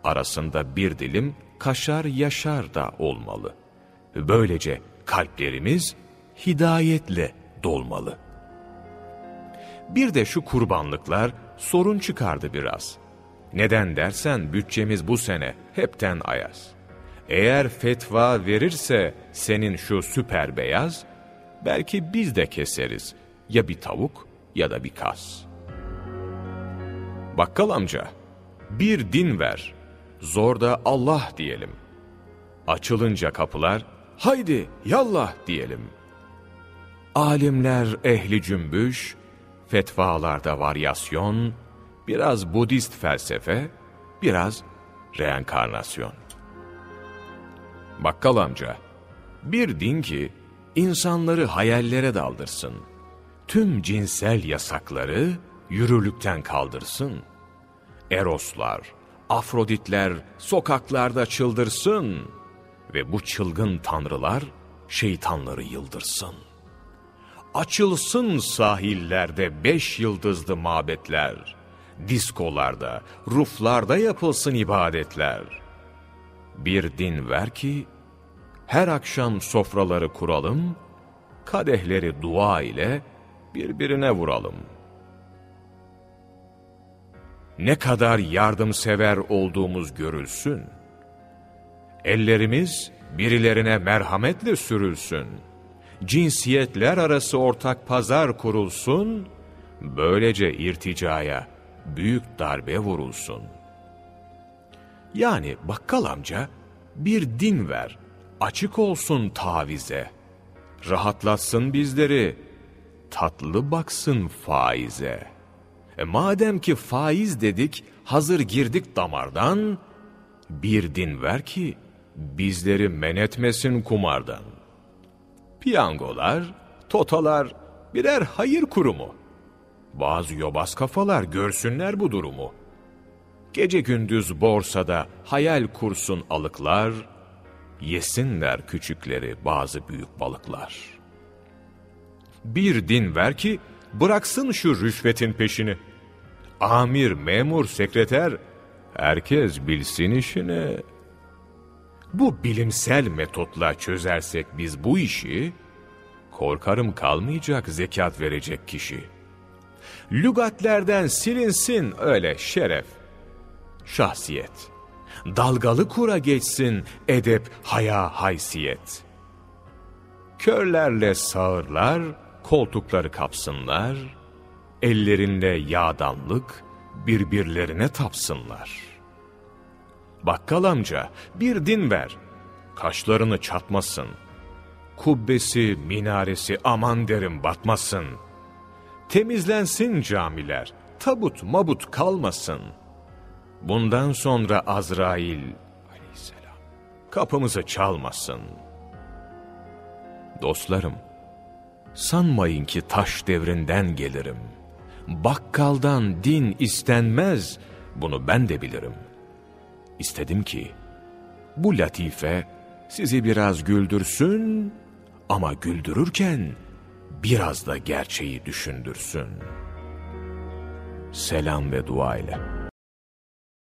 Speaker 1: Arasında bir dilim kaşar yaşar da olmalı. Böylece kalplerimiz hidayetle dolmalı. Bir de şu kurbanlıklar sorun çıkardı biraz. Neden dersen bütçemiz bu sene hepten ayaz. Eğer fetva verirse senin şu süper beyaz, belki biz de keseriz. Ya bir tavuk ya da bir kas. Bakkal amca, bir din ver. Zor da Allah diyelim. Açılınca kapılar, haydi yallah diyelim. Alimler ehli cümbüş, fetvalarda varyasyon, biraz Budist felsefe, biraz reenkarnasyon. Bakkal amca, bir din ki insanları hayallere daldırsın. Tüm cinsel yasakları yürürlükten kaldırsın. Eroslar, Afroditler sokaklarda çıldırsın ve bu çılgın tanrılar şeytanları yıldırsın. Açılsın sahillerde beş yıldızlı mabetler, diskolarda, ruflarda yapılsın ibadetler.'' Bir din ver ki, her akşam sofraları kuralım, kadehleri dua ile birbirine vuralım. Ne kadar yardımsever olduğumuz görülsün. Ellerimiz birilerine merhametle sürülsün. Cinsiyetler arası ortak pazar kurulsun, böylece irticaya büyük darbe vurulsun.'' Yani bakkal amca bir din ver, açık olsun tavize. Rahatlatsın bizleri, tatlı baksın faize. E madem ki faiz dedik, hazır girdik damardan, bir din ver ki bizleri men etmesin kumardan. Piyangolar, totalar, birer hayır kurumu. Bazı yobaz kafalar görsünler bu durumu. Gece gündüz borsada hayal kursun alıklar, yesinler küçükleri bazı büyük balıklar. Bir din ver ki bıraksın şu rüşvetin peşini. Amir, memur, sekreter, herkes bilsin işini. Bu bilimsel metotla çözersek biz bu işi, korkarım kalmayacak zekat verecek kişi. Lügatlerden silinsin öyle şeref, şahsiyet. Dalgalı kura geçsin edep, haya, haysiyet. Körlerle sağırlar, koltukları kapsınlar, ellerinde yağdanlık, birbirlerine tapsınlar. Bakkal amca bir din ver, kaşlarını çatmasın. Kubbesi, minaresi aman derim batmasın. Temizlensin camiler, tabut mabut kalmasın. Bundan sonra Azrail kapımızı çalmasın. Dostlarım, sanmayın ki taş devrinden gelirim. Bakkaldan din istenmez, bunu ben de bilirim. İstedim ki, bu latife sizi biraz güldürsün ama güldürürken biraz da gerçeği düşündürsün. Selam ve dua ile.